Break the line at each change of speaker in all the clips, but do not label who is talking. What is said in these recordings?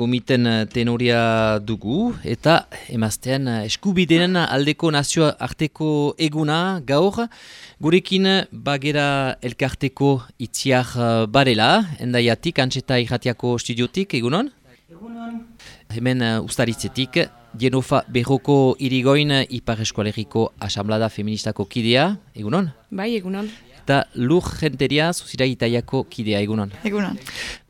gomiten tenoria dugu eta emaztean eskubideen aldeko nazio arteko eguna gaur. Gurekin bagera elkarteko itziar barela, endaiatik, antxeta irratiako studiotik, egunon? Egunon. Hemen uh, ustaritzetik, Genofa Berroko irigoin Ipar Eskualeriko Asamblada Feministako kidea, egunon?
Bai, egunon
eta lur jenteria zuzira itaiako kidea egunon.
Egunon.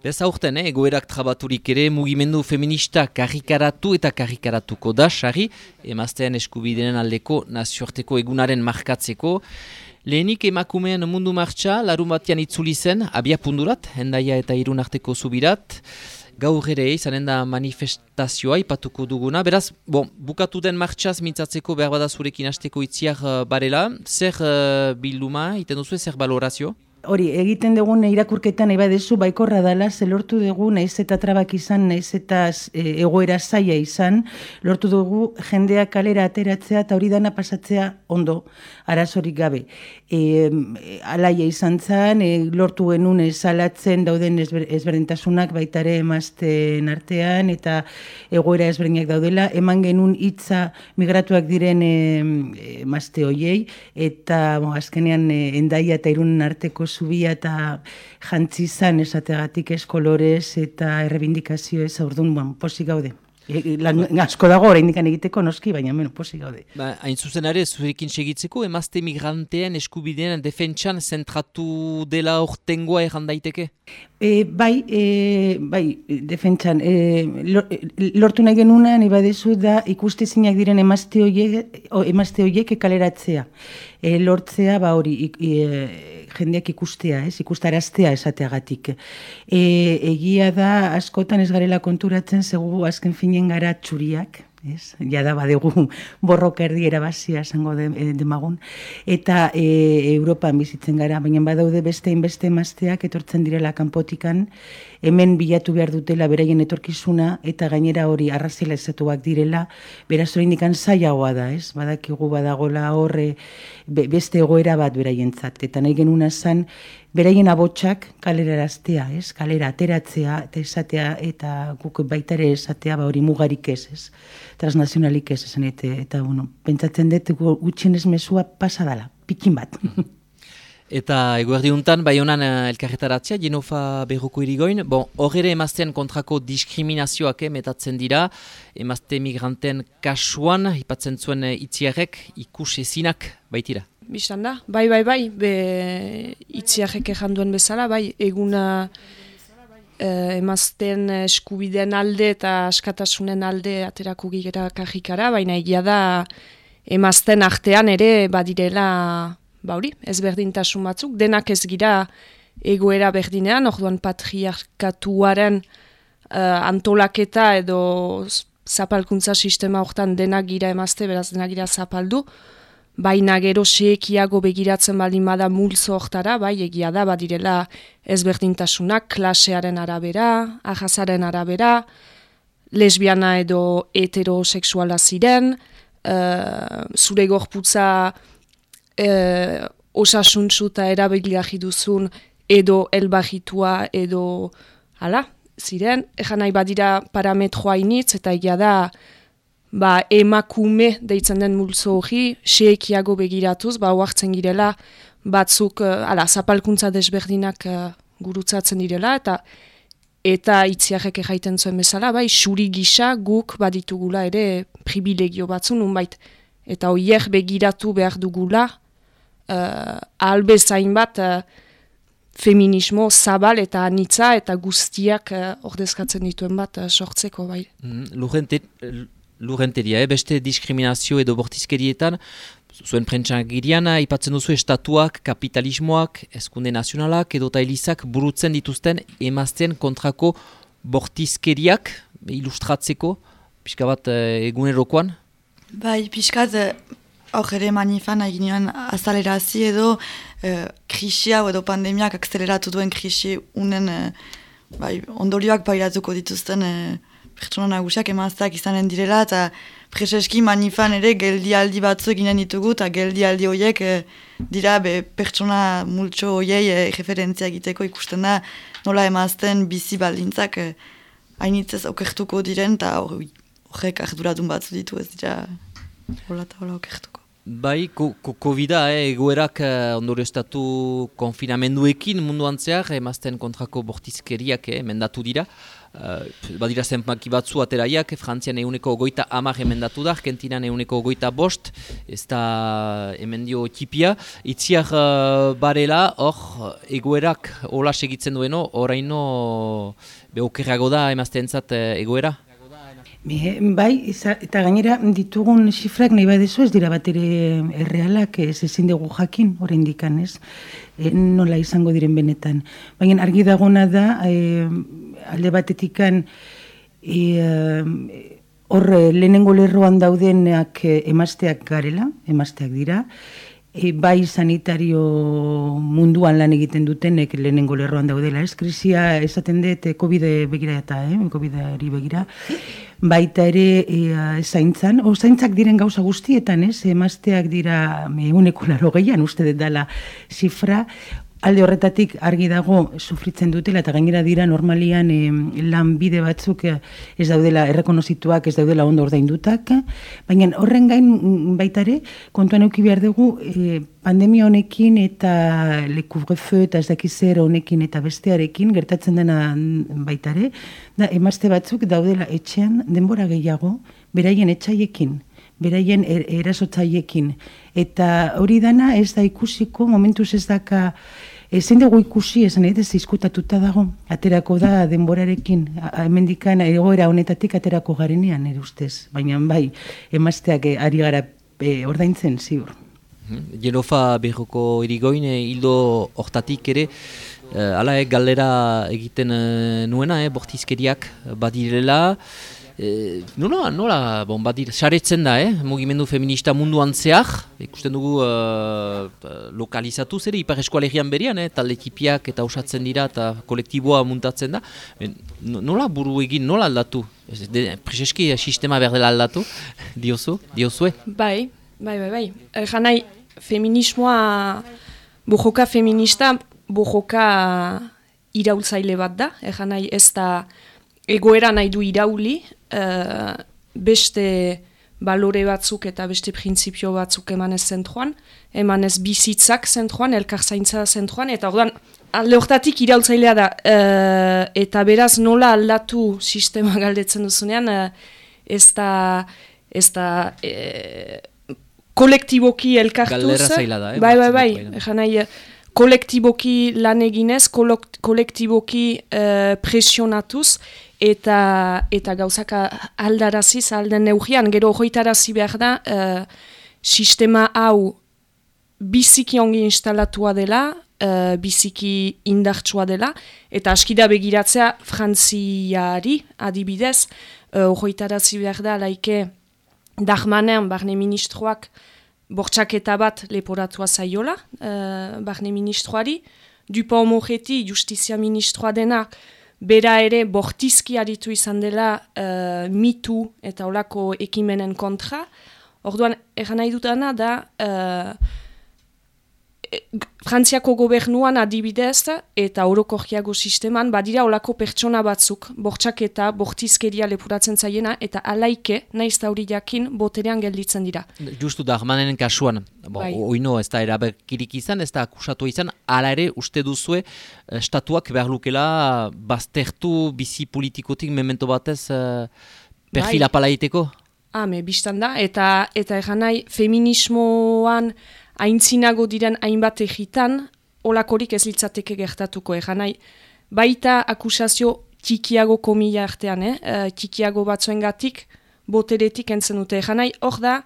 Bez aurten, eh, egoerak trabaturik ere mugimendu feminista karrikaratu eta karrikaratuko da, sari, emaztean eskubidenen aldeko nazioarteko egunaren markatzeko. Lehenik emakumeen mundu martxa, larun batian itzuli zen, abia pundurat, hendaia eta irun arteko zubirat, gaur ere izanen da manifestazioa ipatuko duguna. Beraz, bon, bukatu den martxaz mintzatzeko behar bada zurekin hasteko itziar uh, barela. Zer uh, bilduma, iten duzu, zer balorazio?
Hori, egiten dugun irakurketan nahi badezu baikorra dela, ze lortu dugu naiz eta trabak izan, naiz eta e, egoera zaia izan, lortu dugu jendea kalera ateratzea eta hori dana pasatzea ondo, arazorik gabe. E, alaia izan zen, e, lortu genuen esalatzen dauden ezberdintasunak baitare emazten artean, eta egoera ezberdinak daudela, eman genuen hitza migratuak diren e, emazte hoiei, eta bo, azkenean e, endaia eta irunen arteko zubia eta jantzi zan esategatik eskolorez eta errebindikazio ez aurdun, bon, posik gaude. E, e, lan, asko dago oraindik egiteko noski, baina meno posik gaude.
Ba, hain zuzen ere, zuekin segitzeko, emazte migranteen eskubideen defentsan zentratu dela ortengoa erran daiteke?
E, bai, e, bai, defentsan, e, lortu nahi genuna, badezu da ikuste zinak diren emazte horiek, emazte horiek ekaleratzea. E, lortzea, ba hori, e, jendeak ikustea, ez, ikustaraztea esateagatik. E, egia da, askotan ez garela konturatzen, segu azken finen gara txuriak, ez? Ja da badegu borroka erdi erabazia esango eh, demagun eta e, Europan bizitzen gara, baina badaude beste inbeste emazteak etortzen direla kanpotikan, hemen bilatu behar dutela beraien etorkizuna eta gainera hori arrazila ezatuak direla, beraz hori indikan zaiagoa da, ez? Badakigu badagola horre beste egoera bat beraientzat eta nahi genuna zan beraien abotsak kalera eraztea, ez? Kalera ateratzea eta esatea eta guk baita ere esatea ba hori mugarik ez, ez? Transnazionalik ez esan eta, eta bueno, pentsatzen dut gutxienez mesua pasa dela, pikin bat.
Eta eguerdi untan, bai honan uh, elkarretaratzea, Genofa Berroko irigoin. Bon, horre emazten kontrako diskriminazioak metatzen dira, emazte migranten kasuan, ipatzen zuen uh, itziarek, ikus ezinak baitira.
Bistan da, bai, bai, bai, be itziarek duen bezala, bai, eguna uh, emazten eskubideen alde eta askatasunen alde aterako gigera kajikara, baina egia da emazten artean ere badirela ba hori, ez berdintasun batzuk, denak ez gira egoera berdinean, orduan patriarkatuaren uh, antolaketa edo zapalkuntza sistema hortan denak gira emazte, beraz denak gira zapaldu, baina gero seekiago begiratzen baldin bada multzo hortara, bai egia da, badirela ezberdintasunak, klasearen arabera, ahazaren arabera, lesbiana edo heterosexuala ziren, uh, zure gorputza e, osasuntzu eta erabiliak duzun edo elbahitua edo hala, ziren, egan nahi badira parametroa initz eta egia da ba, emakume deitzen den multzo hori, seekiago begiratuz, ba, oartzen girela batzuk, uh, ala, zapalkuntza desberdinak uh, gurutzatzen direla, eta eta itziarrek erraiten zuen bezala, bai, xuri gisa guk baditugula ere privilegio batzu, nunbait, eta hoier begiratu behar dugula, uh, albe zain bat uh, feminismo zabal eta anitza eta guztiak uh, ordezkatzen dituen bat uh, sortzeko bai.
Mm, Lurenteria, eh? beste diskriminazio edo bortizkerietan, zuen prentsak girian, ipatzen duzu estatuak, kapitalismoak, eskunde nazionalak edo tailizak burutzen dituzten emazten kontrako bortizkeriak ilustratzeko, pixka bat egunerokoan?
Bai, pixkat hor ere manifan egin azalera hazi edo e, krisia edo pandemiak akzeleratu duen krisi unen e, bai, ondorioak bairatuko dituzten e, pertsona nagusiak emazteak izanen direla eta preseski manifan ere geldialdi batzu eginen ditugu eta geldialdi horiek e, dira be, pertsona multxo horiei e, referentzia egiteko ikusten da nola emazten bizi baldintzak e, hainitzez okertuko diren, eta horrek arduradun batzu ditu ez dira hola eta hola okertuko.
Bai, COVID-a, eh, egoerak eh, ondore estatu konfinamenduekin munduan zehar, emazten kontrako bortizkeriak eh, mendatu dira. Uh, badira zenpaki batzu ateraiak, Frantzian euneko goita amar emendatu da, Argentinan euneko goita bost, ez da emendio tipia. Itziar uh, barela, hor, egoerak hola segitzen dueno, oraino behokerrago da emazten zat uh, egoera?
bai, eta gainera ditugun xifrak nahi badezu ez dira bat ere errealak ez ezin dugu jakin, horrein dikan ez, e, nola izango diren benetan. Baina argi dagona da, e, alde batetikan, e, horre lehenengo lerroan daudenak emazteak garela, emazteak dira, e, bai sanitario munduan lan egiten dutenek lehenengo lerroan daudela, ez? Krisia esaten dut COVID begira eta, eh? COVID-ari begira, baita ere e, zaintzan, o zaintzak diren gauza guztietan, ez? Emazteak dira eguneko laro gehian, uste dut dela zifra, alde horretatik argi dago sufritzen dutela eta gainera dira normalian e, lan bide batzuk eh, ez daudela errekonozituak, ez daudela ondo ordaindutak, baina horren gain mm, baitare kontuan euki behar dugu e, pandemia honekin eta lekubrefe eta ez dakizer honekin eta bestearekin gertatzen dena baitare, da emazte batzuk daudela etxean denbora gehiago beraien etxaiekin beraien er, erasotzaiekin. Eta hori dana ez da ikusiko, momentuz ez daka Ezin dugu ikusi, esan ez izkutatuta dago, aterako da denborarekin, hemendikan egoera honetatik aterako garenean, ere ustez. Baina bai, emazteak eh, ari gara e, ordaintzen ziur.
Jerofa behoko irigoin, hildo hortatik ere, eh, ala e, galera egiten nuena, e, bortizkeriak badirela, E, nola, nola, bon, badir, saretzen da, eh? mugimendu feminista munduan zehar, ikusten dugu uh, lokalizatu zer, ipar eskualegian berian, eh? talde tipiak eta osatzen dira eta kolektiboa muntatzen da. E, nola buru egin, nola aldatu? Prezeski sistema behar dela aldatu, diozu, diozue?
Bai, bai, bai, bai. Janai, feminismoa, bujoka feminista, bujoka iraultzaile bat da, janai ez da egoera nahi du irauli, uh, beste balore batzuk eta beste printzipio batzuk emanez zentruan, emanez bizitzak zentruan, elkar zaintza zentruan, eta orduan, alde hortatik iraultzailea da, uh, eta beraz nola aldatu sistema galdetzen duzunean, uh, ez da, ez da, kolektiboki elkartuz.
Galdera zaila da,
eh? Bai, bai, bai, bai. Kolektiboki lan eginez, kolektiboki uh, presionatuz, eta eta gauzaka aldaraziz alden neugian, gero hoitarazi behar da, uh, sistema hau biziki ongi instalatua dela, uh, biziki indartsua dela, eta askida begiratzea frantziari. Adibidez, uh, hoitarazi behar da, laike, dahmanean, barne ministroak, bortxaketa bat leporatua zaiola, uh, barne ministroari, dupa homogeti justizia ministroa denak, bera ere bortizki aritu izan dela uh, mitu eta olako ekimenen kontra. Orduan, egan nahi dutana da, uh, Frantziako gobernuan adibidez eta orokorkiago sisteman badira olako pertsona batzuk, bortxak eta bortizkeria lepuratzen zaiena eta alaike, naiz hori jakin, boterean gelditzen dira.
Justu da, Armanenen kasuan, bai. oino ez da erabekirik izan, ez da akusatu izan, ala ere uste duzue, eh, estatuak behar lukela baztertu bizi politikotik memento batez uh, perfila bai. palaiteko?
Ah, me, biztan da, eta, eta egan nahi, feminismoan, aintzinago diren hainbat egitan, olakorik ez litzateke gertatuko egan nahi. Baita akusazio txikiago komila artean, eh? uh, txikiago batzuen gatik, boteretik entzen dute egan nahi. Hor da,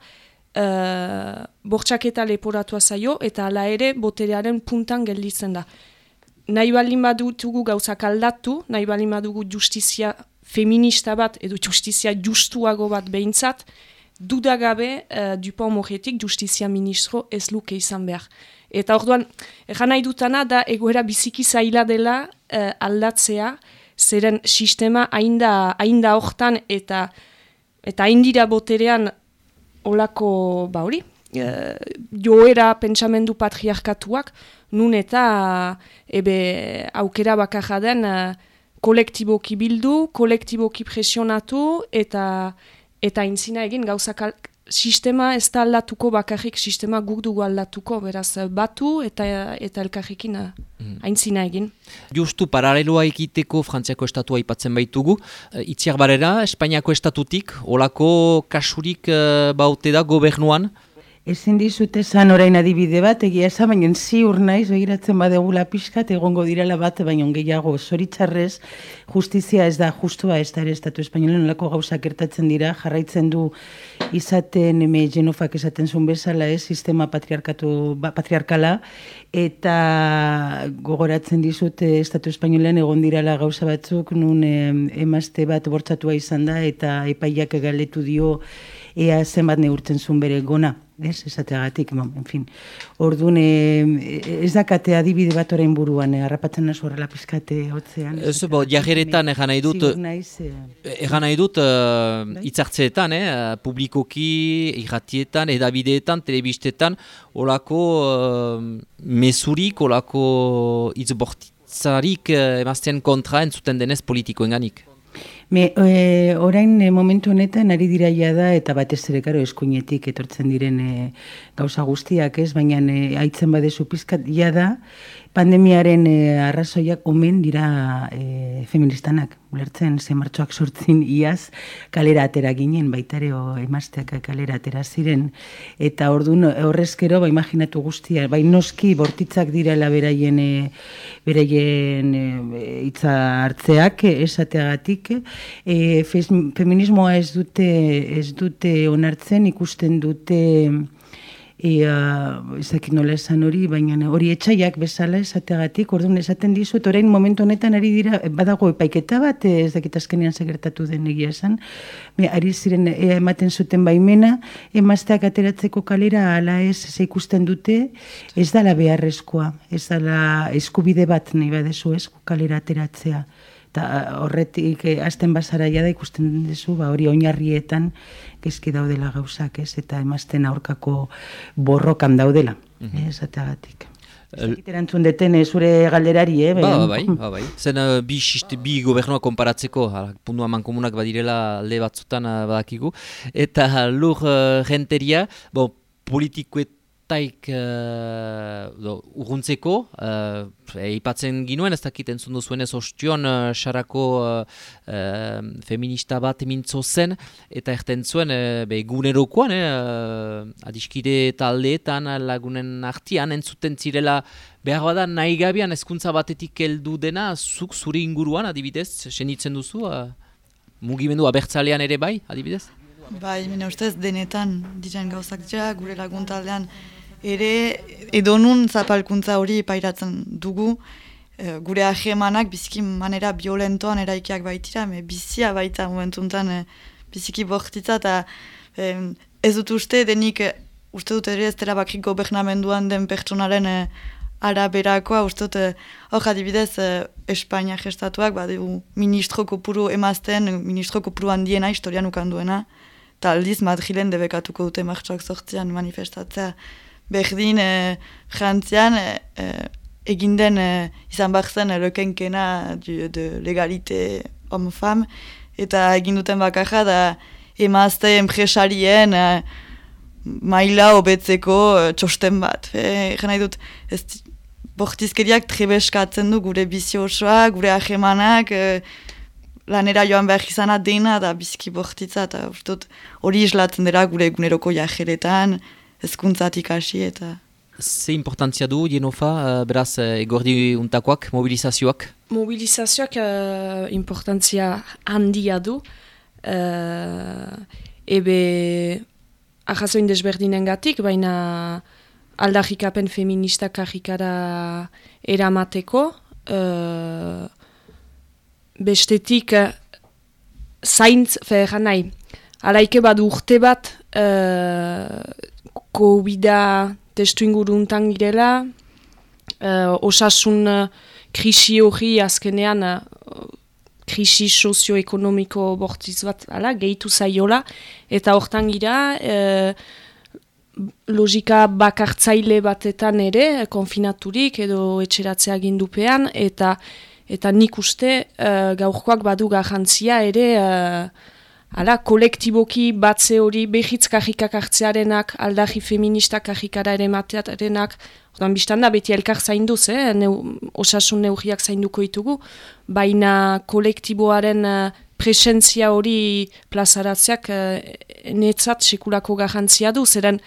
uh, bortxaketa leporatua zaio eta ala ere boterearen puntan gelditzen da. Nahi balin badutugu gauzak aldatu, nahi balin badugu justizia feminista bat edo justizia justuago bat behintzat, dudagabe uh, Dupont Moretik justizia ministro ez luke izan behar. Eta orduan, egan nahi dutana da egoera biziki zaila dela uh, aldatzea, zeren sistema ainda, ainda hortan eta eta haindira boterean olako, ba hori, uh, joera pentsamendu patriarkatuak, nun eta ebe aukera bakarra den kolektiboki bildu, kolektiboki presionatu, eta eta intzina egin gauzak sistema ez da aldatuko bakarrik, sistema guk dugu aldatuko, beraz batu eta eta elkarrekin mm. aintzina egin.
Justu paraleloa egiteko Frantziako estatua aipatzen baitugu, eh, itziar barera, Espainiako estatutik, olako kasurik uh, baute da gobernuan,
Ezin dizute zan orain adibide bat, egia esan, baina ziur naiz, begiratzen badegula pixkat, egongo direla bat, baina gehiago, zoritzarrez, justizia ez da justua ez da ere estatu espainolen lako gauzak gertatzen dira, jarraitzen du izaten, eme genofak esaten zuen bezala, ez, sistema patriarkatu, ba, patriarkala, eta gogoratzen dizute estatu espainolen egon direla gauza batzuk, nun emazte bat bortzatua izan da, eta epaiak galetu dio, ea zenbat neurtzen zuen bere gona ez, esateagatik, en fin. Orduan, ez dakate adibide bat orain buruan, eh, harrapatzen nasu horrela pizkate hotzean.
Ez, bo, jajeretan egan nahi dut, egan nahi dut, itzartzeetan, eh, publikoki, irratietan, edabideetan, telebistetan, olako uh, mesurik, olako itzbortitzarik uh, emazten kontra entzuten denez politikoenganik.
Me, e, orain e, momentu honetan ari dira da eta batez ere karo eskuinetik etortzen diren e, gauza guztiak ez, baina e, aitzen badezu pizkat da pandemiaren e, arrazoiak omen dira e, feministanak. Ulertzen, ze martxoak sortzin iaz kalera atera ginen, baita ere emazteak kalera atera ziren. Eta ordun horrezkero, ba, imaginatu guztia, bai noski bortitzak direla beraien, e, beraien e, itza hartzeak esateagatik. E, feminismoa ez dute, ez dute onartzen, ikusten dute Ia, ezakit nola esan hori, baina hori etxaiak bezala esateagatik, orduan esaten dizut, orain momentu honetan ari dira, badago epaiketa bat, ez dakit azkenean segertatu den egia esan, me, ari ziren ea ematen zuten baimena, emazteak ateratzeko kalera, ala ez, ze ikusten dute, ez dala beharrezkoa, ez dala eskubide bat nahi badezu ez, kalera ateratzea eta horretik eh, hasten bazara da ikusten duzu, ba, hori oinarrietan gezki daudela gauzak, ez, eta emazten aurkako borrokan daudela, mm -hmm. ez, eta gatik. Erantzun deten eh, zure galderari, eh?
Ba, ba, bai, ba, bai. Zen uh, bi, bi gobernua konparatzeko, puntu haman komunak badirela le batzutan badakigu, eta lur uh, renteria, bon, politikoet taik uh, urruntzeko, uh, eipatzen ginuen, ez dakit entzun duzuenez ostion, uh, sarako feminista bat mintzo zen, eta erten zuen, uh, be, gunerokoan, uh, adiskide taldeetan lagunen artian, entzuten zirela behar bada nahi gabian ezkuntza batetik heldu dena, zuk zuri inguruan, adibidez, senitzen duzu, uh, mugimendu abertzalean ere bai, adibidez?
Bai, mene ustez, denetan diren gauzak dira, gure laguntaldean ere edonun zapalkuntza hori pairatzen dugu, e, gure ahemanak biziki manera violentoan eraikiak baitira, me bizia baita momentuntan e, biziki bortitza, eta e, ez dut uste denik, e, uste dut ere ez dela bakrik gobernamenduan den pertsonaren e, araberakoa, uste dut, hor adibidez, e, Espainia gestatuak, badu ministro kopuru emazten, ministro kopuru handiena historian ukanduena, eta aldiz Madrilen debekatuko dute martxoak sortzean manifestatzea, berdin e, jantzian e, egin den e, izan behar zen lekenkena de legalite homo-fam eta egin duten bakarra da emazte enpresarien e, maila hobetzeko e, txosten bat. Egen nahi dut, ez, bortizkeriak trebeskatzen du gure bizio osoa, gure ahemanak, e, lanera joan behar izana dena da biziki bortitza eta hori islatzen dira gure eguneroko jajeretan, ezkuntzatik hasi eta...
Ze importantzia du, Jenofa, uh, beraz, uh, egordi untakoak, mobilizazioak?
Mobilizazioak uh, importantzia handia du. Uh, ebe ahazoin desberdinen gatik, baina aldarrikapen feminista karrikara eramateko. Uh, bestetik, uh, zaintz, fer nahi, alaike bat urte bat, COVID-a testu inguruntan girela, uh, osasun uh, krisi hori azkenean uh, krisi sozioekonomiko bortiz bat ala, gehitu zaiola, eta hortan gira, logika bakartzaile batetan ere, konfinaturik edo etxeratzea gindupean, eta eta nik uste uh, gaurkoak badu garrantzia ere uh, ala, kolektiboki batze hori behitz kajikak hartzearenak, aldaji feminista kajikara ere matearenak, Ordan biztan da beti elkar zainduz, eh? Neu, osasun neugiak zainduko ditugu, baina kolektiboaren uh, presentzia hori plazaratzeak uh, netzat sekulako garrantzia du, zeren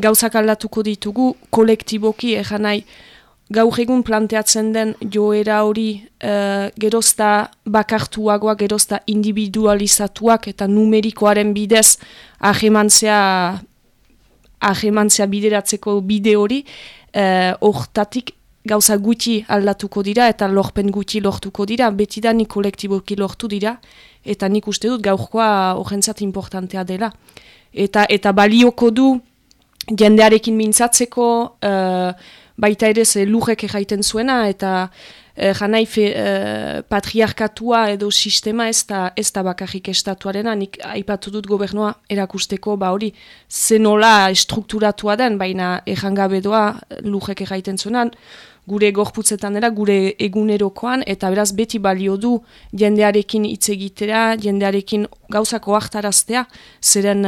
gauzak aldatuko ditugu kolektiboki egan nahi gaur egun planteatzen den joera hori uh, gerozta bakartuagoa, gerozta individualizatuak eta numerikoaren bidez ahemantzea bideratzeko bide hori uh, hortatik gauza gutxi aldatuko dira eta lorpen gutxi lortuko dira, beti da nik kolektiboki lortu dira eta nik uste dut gaurkoa horrentzat importantea dela. Eta, eta balioko du jendearekin mintzatzeko, uh, baita ere ze lujek erraiten zuena, eta uh, janai fe, uh, patriarkatua edo sistema ez da, ez da bakarrik estatuarena, nik aipatu dut gobernua erakusteko, ba hori, zenola estrukturatua den, baina errangabe doa lujek erraiten zuenan, gure gorputzetan dela, gure egunerokoan, eta beraz beti balio du jendearekin hitz egitera, jendearekin gauzako hartaraztea, zeren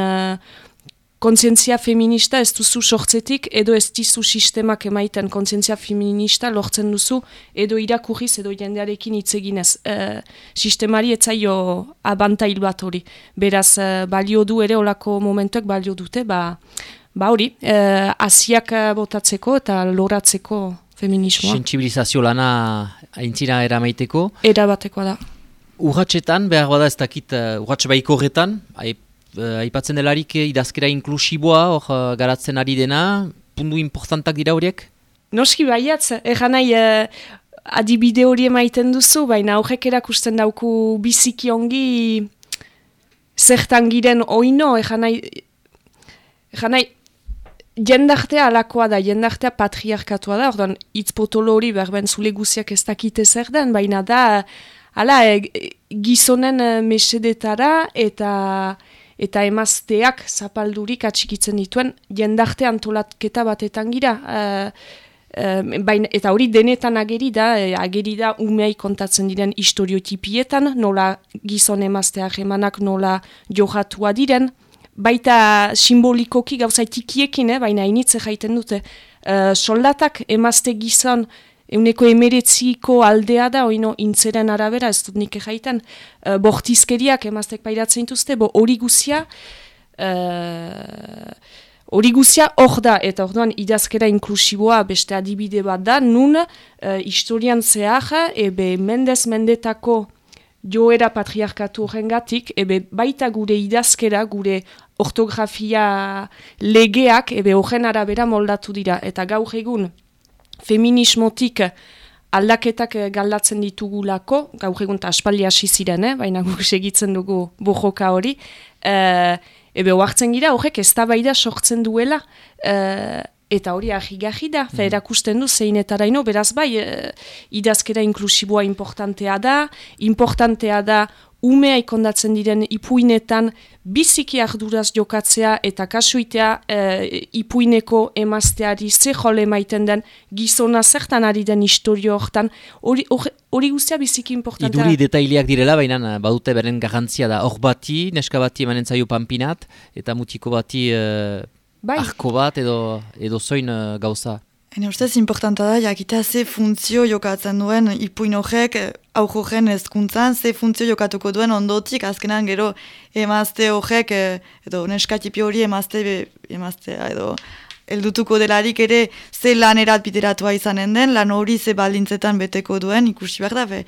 kontzientzia feminista ez duzu sortzetik edo ez dizu sistemak emaiten kontzientzia feminista lortzen duzu edo irakurriz edo jendearekin hitz eginez. E, sistemari etzaio abantail bat hori. Beraz, e, balio du ere olako momentuak balio dute, ba, ba hori, e, asiak botatzeko eta loratzeko feminismoa.
Sensibilizazio lana aintzira eramaiteko?
Erabateko da.
Urratxetan, behar bada ez dakit, uh, urratxe baiko horretan, uh, aipatzen delarik eh, idazkera inklusiboa, hor uh, garatzen ari dena, pundu importantak dira horiek?
Noski baiatz, egan nahi uh, adibide hori emaiten duzu, baina horrek erakusten dauku biziki ongi zertan giren oino, egan nahi, egan nahi, jendartea alakoa da, jendartea patriarkatua da, ordan itzpotolo hori berben zule guziak ez dakite zer den, baina da, ala, e, gizonen mesedetara eta eta emazteak zapaldurik atxikitzen dituen jendarte antolatketa batetan gira. Uh, baina, eta hori denetan ageri da, uh, ageri da umei kontatzen diren historiotipietan, nola gizon emazteak emanak nola johatua diren, baita simbolikoki gauzatikiekin, eh, baina initze jaiten dute, uh, soldatak emazte gizon Euneko emeretziko aldea da, oino intzeren arabera, ez dut nik egaiten, uh, bortizkeriak emaztek pairatzen dituzte, bo hori guzia, uh, hori guzia hor da, eta orduan idazkera inklusiboa beste adibide bat da, nun uh, historian zehar, ebe mendez mendetako joera patriarkatu horrengatik, ebe baita gure idazkera, gure ortografia legeak, ebe horren arabera moldatu dira, eta gaur egun, feminismotik aldaketak eh, galdatzen ditugulako, gaur egun aspaldi hasi ziren, eh? baina guk segitzen dugu bujoka hori, e, ebe oartzen gira, horrek ez da sortzen duela, e, eta hori ahigahi da, mm. erakusten du zeinetaraino, beraz bai, e, idazkera inklusiboa importantea da, importantea da umea ikondatzen diren ipuinetan biziki arduraz jokatzea eta kasuitea e, ipuineko emazteari ze jole maiten den gizona zertan ari den historio hortan hori, hori guztia biziki importantea.
Iduri detaileak direla, baina badute beren garantzia da hor bati, neska bati emanen zaio pampinat eta mutiko bati e, bai. arko bat edo, edo zoin e, gauza.
Hene ustez, importanta da, jakitea ze funtzio jokatzen duen ipuin horrek aurroren ezkuntzan, ze funtzio jokatuko duen ondotik, azkenan gero emazte horrek, edo neskatipi hori emazte, emazte, edo eldutuko delarik ere ze lanerat bideratua izanen den, lan hori ze baldintzetan beteko duen, ikusi behar da, be,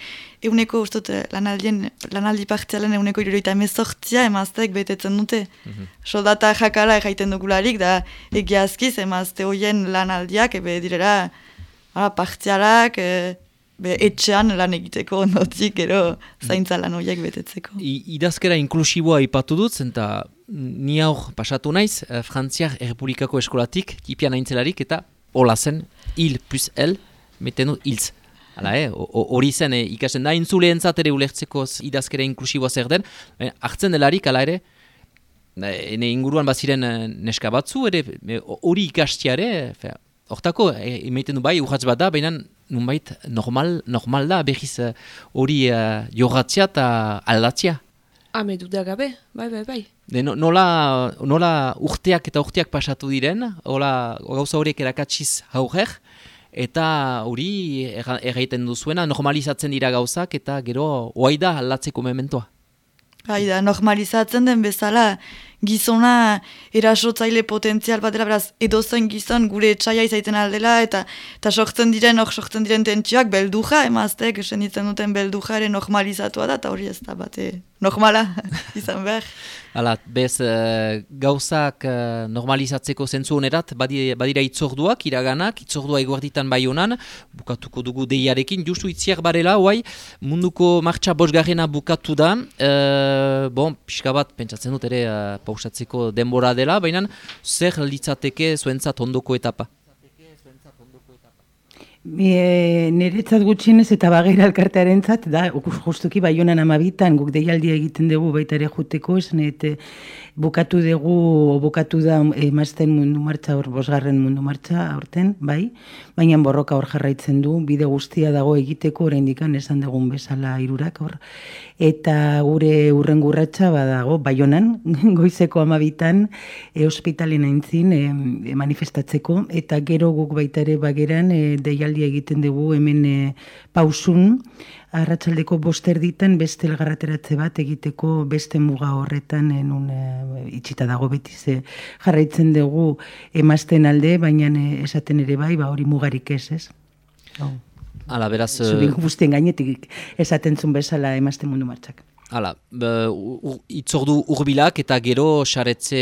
euneko, ustot, lanaldien, lanaldi partzialen euneko iruroita emezortzia emazteek betetzen dute. Mm Soldata jakara erraiten dugularik, da egiazkiz emazte hoien lanaldiak, ebe direra, partzialak, e, be, etxean lan egiteko ondotik, ero zaintza lan horiek betetzeko.
I, idazkera inklusiboa ipatu dut, zenta ni aur pasatu naiz, eh, Frantziak Errepublikako eskolatik, tipian aintzelarik, eta hola zen, il plus el, meten du hilz. Hala, eh, hori zen eh, ikasen da, intzuleen ere ulertzeko idazkera inklusiboa zer den, eh, hartzen delarik, ala ere, eh, ene inguruan baziren neska batzu, ere hori ikastiare, hortako, emaiten du bai, urratz bat da, baina nunbait normal, normal da berriz eh, hori uh, jorratzia eta aldatzia.
Hame duda gabe, bai, bai, bai.
De, no, nola, nola urteak eta urteak pasatu diren, hola gauza horiek erakatsiz haurer, eta hori erraiten duzuena normalizatzen dira gauzak eta gero oai da aldatzeko mementoa.
Bai da, normalizatzen den bezala, gizona erasotzaile potentzial bat dela, beraz, edozen gizon gure etxaia izaiten aldela, eta eta sortzen diren, hor sortzen diren tentsioak belduja, emaztek, esen ditzen duten belduja ere normalizatua da, eta hori ez da bate normala izan behar.
Hala, bez, uh, gauzak uh, normalizatzeko zentzu honerat, badira, badira itzorduak, iraganak, itzordua eguarditan bai honan, bukatuko dugu deiarekin, justu itziak barela, oai, munduko martxa bosgarrena bukatu da, uh, bon, pixka bat, pentsatzen dut ere, uh, pausatzeko denbora dela, baina zer litzateke zuentzat ondoko etapa?
E, niretzat gutxienez eta bagera elkartearen zat, da, justuki bai honan amabitan, guk deialdia egiten dugu baita ere juteko, esan eta bukatu dugu, bukatu da emazten mundu martza, hor, bosgarren mundu martza, aurten, bai, baina borroka hor jarraitzen du, bide guztia dago egiteko, oraindikan esan dugun bezala irurak, hor, eta gure urren gurratxa badago, bai honan, goizeko amabitan, e, hospitalen aintzin, e, manifestatzeko, eta gero guk baita ere bageran, e, deialdia ekitaldi egiten dugu hemen e, pausun, arratsaldeko boster diten beste elgarrateratze bat egiteko beste muga horretan enun e, itxita dago beti ze jarraitzen dugu emazten alde, baina e, esaten ere bai, ba hori mugarik ez, ez? Oh.
Ala, beraz...
Zubin guztien gainetik esaten zun bezala emazten mundu martxak.
Hala, itzordu urbilak eta gero saretze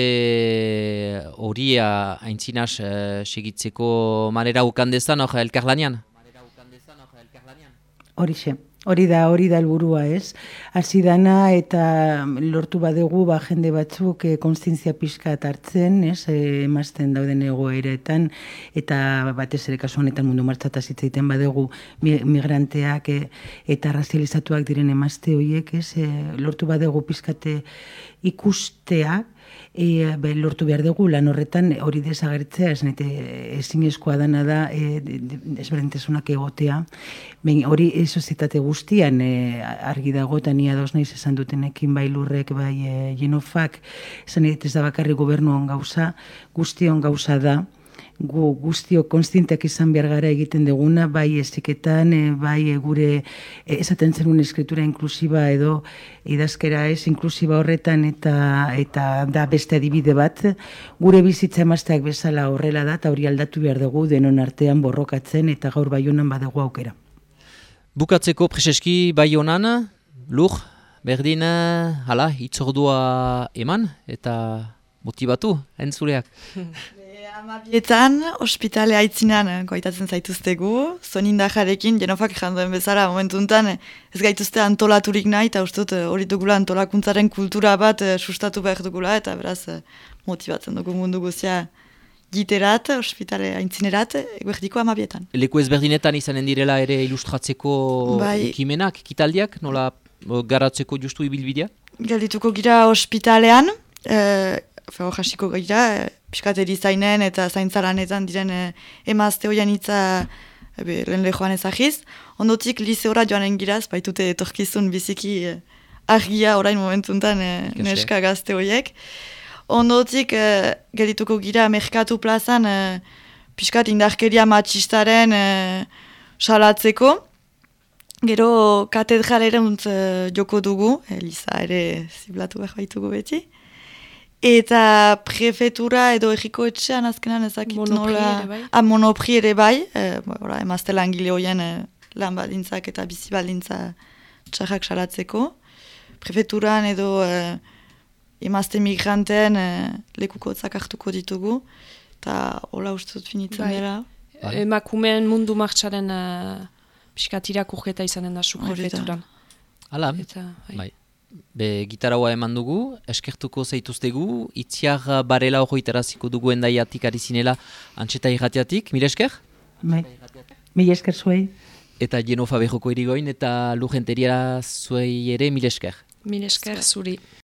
hori haintzinaz uh, segitzeko manera ukandezan hori elkarlanian?
Hori xe. Hori da, hori da helburua ez. Hasi dana eta lortu badegu ba, jende batzuk e, konstientzia pixka hartzen, ez, e, emazten dauden egoeretan, eta batez ere kasu honetan mundu martxata zitzaiten badegu migranteak e, eta razializatuak diren emazte horiek, ez, e, lortu badegu pixkate ikusteak, e, be, lortu behar dugu. Lan horretan hori desagertzea, ez nete ezin eskoa dana da e, ezberdintesunak egotea. Ben, hori e, sozietate guztian e, argi dago eta nia dos naiz esan dutenekin bai lurrek, bai e, genofak, esan ez da bakarri gobernuan gauza, guztion gauza da, gu guztio konstinteak izan behar gara egiten duguna, bai eziketan, e, bai e, gure e, esaten zen eskritura inklusiba edo idazkera ez inklusiba horretan eta eta da beste adibide bat, gure bizitza emazteak bezala horrela da, eta hori aldatu behar dugu denon artean borrokatzen eta gaur bai honan badugu aukera.
Bukatzeko preseski bai honan, lur, berdin, hala, itzordua eman eta motivatu, entzuleak.
Amabietan, ospitale haitzinean eh, goitatzen zaituztegu, zonin jarekin, jenofak janduen bezala, momentuntan eh, ez gaituzte antolaturik nahi, eta ustut eh, hori dugula antolakuntzaren kultura bat sustatu behar dugula, eta beraz motibatzen dugu mundu guzia giterat, ospitale haitzinerat, eguerdiko amabietan.
Leku ezberdinetan izanen direla ere ilustratzeko bai. ekimenak, ekitaldiak, nola garatzeko justu ibilbidea?
Galdituko gira ospitalean, Feo jasiko gira, e, piskateri zainen eta zaintzalanetan diren e, emazte hoian itza e, lehen lehoan ezagiz. Ondotik liseora joanen giraz, baitute etorkizun biziki e, argia orain momentuntan e, neska gazte horiek. Ondotik e, gelituko gira merkatu plazan e, piskat indarkeria matxistaren e, salatzeko. Gero katedraleren e, joko dugu, Elisa ere ziblatu behar baitugu beti. Eta prefetura edo egiko etxean azkenan ezakit
monopri Ere bai.
A, ah, monopri ere bai. E, ora, emazte langile hoien e, lan baldintzak eta bizi baldintza txarrak salatzeko. Prefeturan edo e, emazte migranteen e, lekuko hartuko ditugu. Eta hola uste dut finitzen bai. dela.
Bai. Emakumeen mundu martxaren uh, piskatirak urgeta izanen da su prefeturan.
Hala, bai. Be, gitaraua eman dugu, eskertuko zaituztegu, itziar barela hori teraziko dugu endaiatik ari zinela antxeta irratiatik, mire esker?
Bai, mire esker zuei.
Eta jeno fabejoko irigoin eta lujenteria zuei ere mire esker.
Mire esker zuri.